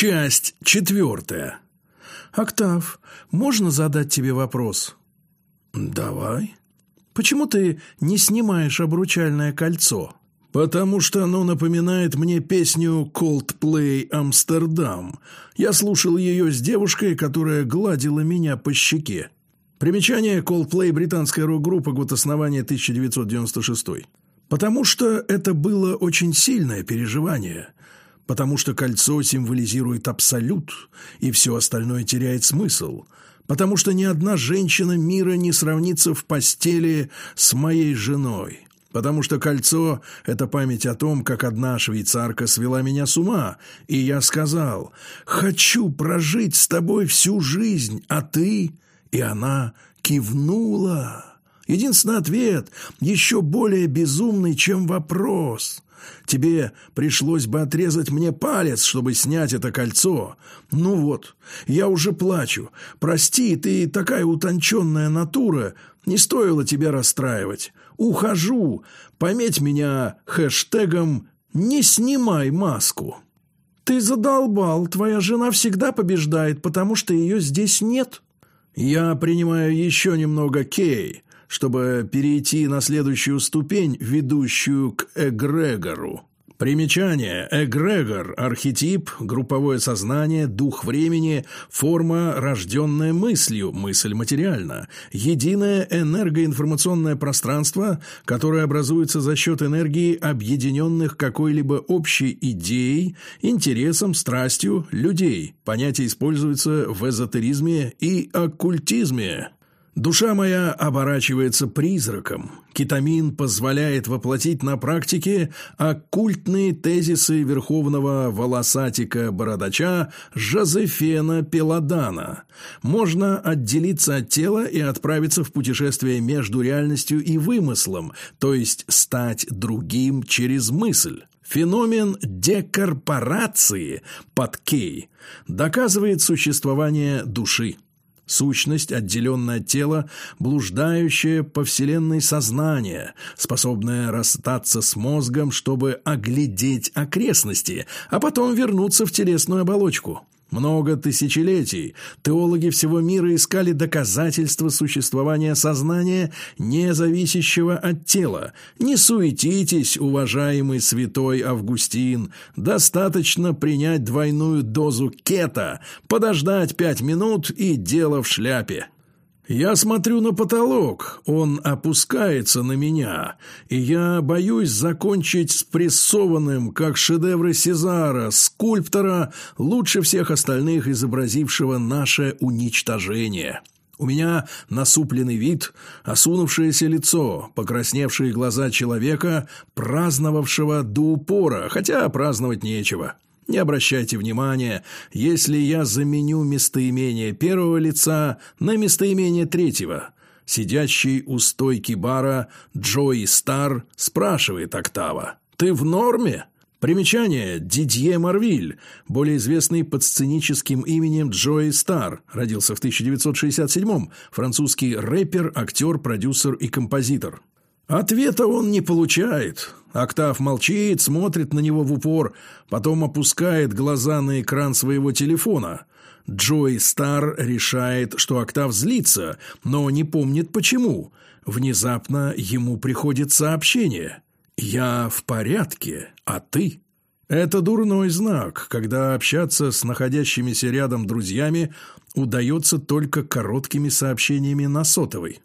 Часть четвертая. «Октав, можно задать тебе вопрос?» «Давай». «Почему ты не снимаешь обручальное кольцо?» «Потому что оно напоминает мне песню Coldplay «Амстердам». Я слушал ее с девушкой, которая гладила меня по щеке. Примечание Coldplay – британская рок-группа, год основания 1996. Потому что это было очень сильное переживание – потому что кольцо символизирует абсолют, и все остальное теряет смысл, потому что ни одна женщина мира не сравнится в постели с моей женой, потому что кольцо – это память о том, как одна швейцарка свела меня с ума, и я сказал «Хочу прожить с тобой всю жизнь, а ты?» И она кивнула. Единственный ответ еще более безумный, чем вопрос – Тебе пришлось бы отрезать мне палец, чтобы снять это кольцо. Ну вот, я уже плачу. Прости, ты такая утонченная натура. Не стоило тебя расстраивать. Ухожу. Пометь меня хэштегом «Не снимай маску». Ты задолбал. Твоя жена всегда побеждает, потому что ее здесь нет. Я принимаю еще немного кей чтобы перейти на следующую ступень, ведущую к эгрегору. Примечание. Эгрегор – архетип, групповое сознание, дух времени, форма, рожденная мыслью, мысль материальна, единое энергоинформационное пространство, которое образуется за счет энергии, объединенных какой-либо общей идеей, интересом, страстью людей. Понятие используется в эзотеризме и оккультизме. Душа моя оборачивается призраком. Кетамин позволяет воплотить на практике оккультные тезисы верховного волосатика-бородача Жозефена Пеладана. Можно отделиться от тела и отправиться в путешествие между реальностью и вымыслом, то есть стать другим через мысль. Феномен декорпорации под Кей доказывает существование души сущность, отделенная от тела, блуждающая по вселенной сознание, способное расстаться с мозгом, чтобы оглядеть окрестности, а потом вернуться в телесную оболочку. Много тысячелетий теологи всего мира искали доказательства существования сознания, не зависящего от тела. Не суетитесь, уважаемый святой Августин, достаточно принять двойную дозу кета, подождать пять минут и дело в шляпе. Я смотрю на потолок, он опускается на меня, и я боюсь закончить спрессованным, как шедевры Сезара, скульптора, лучше всех остальных изобразившего наше уничтожение. У меня насупленный вид, осунувшееся лицо, покрасневшие глаза человека, праздновавшего до упора, хотя праздновать нечего. Не обращайте внимания, если я заменю местоимение первого лица на местоимение третьего. Сидящий у стойки бара Джои Стар спрашивает Октава. «Ты в норме?» Примечание. Дидье Марвиль, более известный под сценическим именем Джои Стар, родился в 1967-м, французский рэпер, актер, продюсер и композитор. Ответа он не получает. Октав молчит, смотрит на него в упор, потом опускает глаза на экран своего телефона. Джой Стар решает, что Октав злится, но не помнит почему. Внезапно ему приходит сообщение. «Я в порядке, а ты?» Это дурной знак, когда общаться с находящимися рядом друзьями удается только короткими сообщениями на сотовой.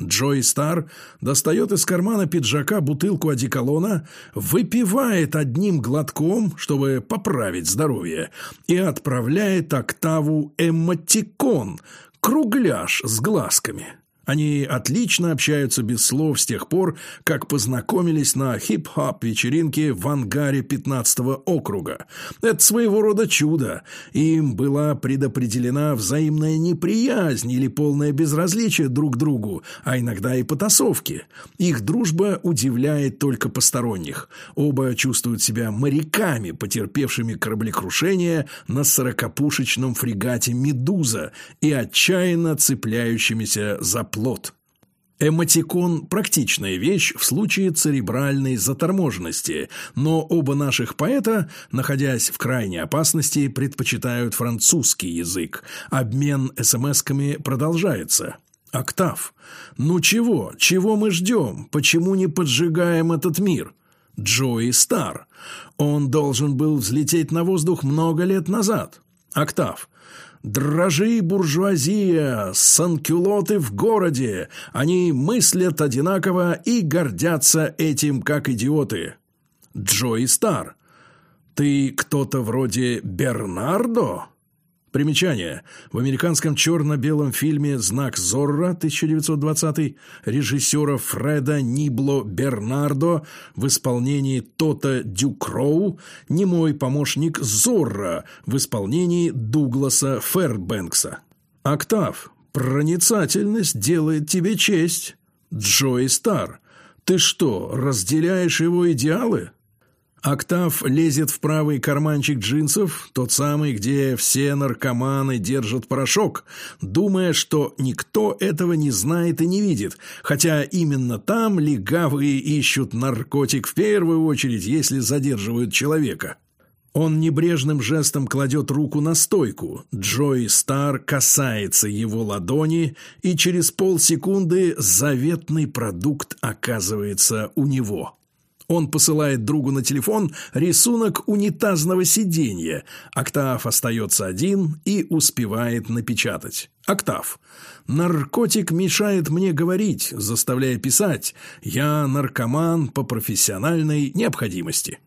Джой Стар достает из кармана пиджака бутылку одеколона, выпивает одним глотком, чтобы поправить здоровье, и отправляет октаву эмотикон, кругляш с глазками. Они отлично общаются без слов с тех пор, как познакомились на хип-хоп вечеринке в ангаре 15-го округа. Это своего рода чудо. Им была предопределена взаимная неприязнь или полное безразличие друг к другу, а иногда и потасовки. Их дружба удивляет только посторонних. Оба чувствуют себя моряками, потерпевшими кораблекрушение на сорокопушечном фрегате «Медуза» и отчаянно цепляющимися за плод. Эмотикон – практичная вещь в случае церебральной заторможенности, но оба наших поэта, находясь в крайней опасности, предпочитают французский язык. Обмен смс-ками продолжается. Октав. Ну чего? Чего мы ждем? Почему не поджигаем этот мир? Джои Стар. Он должен был взлететь на воздух много лет назад. Октав. Дрожи, буржуазия, санкюлоты в городе. Они мыслят одинаково и гордятся этим, как идиоты. Джои Стар. Ты кто-то вроде Бернардо? Примечание. В американском черно-белом фильме «Знак Зорро» 1920 режиссера Фреда Нибло Бернардо в исполнении Тота Дюкроу «Немой помощник Зорро» в исполнении Дугласа Фербенкса. Октав. Проницательность делает тебе честь. Джой Стар. Ты что, разделяешь его идеалы? Октав лезет в правый карманчик джинсов, тот самый, где все наркоманы держат порошок, думая, что никто этого не знает и не видит, хотя именно там легавые ищут наркотик в первую очередь, если задерживают человека. Он небрежным жестом кладет руку на стойку. Джой Стар касается его ладони, и через полсекунды заветный продукт оказывается у него. Он посылает другу на телефон рисунок унитазного сиденья. Октав остается один и успевает напечатать. Октав. Наркотик мешает мне говорить, заставляя писать. Я наркоман по профессиональной необходимости.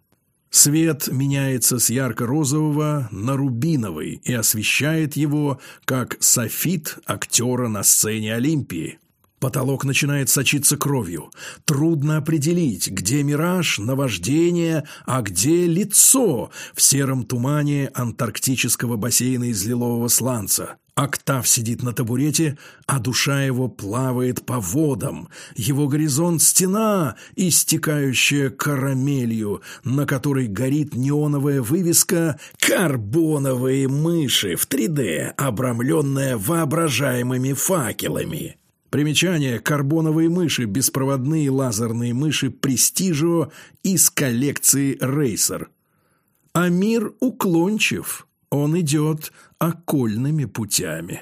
Свет меняется с ярко-розового на рубиновый и освещает его, как софит актера на сцене Олимпии. Потолок начинает сочиться кровью. Трудно определить, где мираж, наваждение, а где лицо в сером тумане антарктического бассейна из лилового сланца. Октав сидит на табурете, а душа его плавает по водам. Его горизонт — стена, истекающая карамелью, на которой горит неоновая вывеска «Карбоновые мыши» в 3D, обрамленная воображаемыми факелами. Примечание – карбоновые мыши, беспроводные лазерные мыши Престижио из коллекции Racer. А мир уклончив, он идет окольными путями.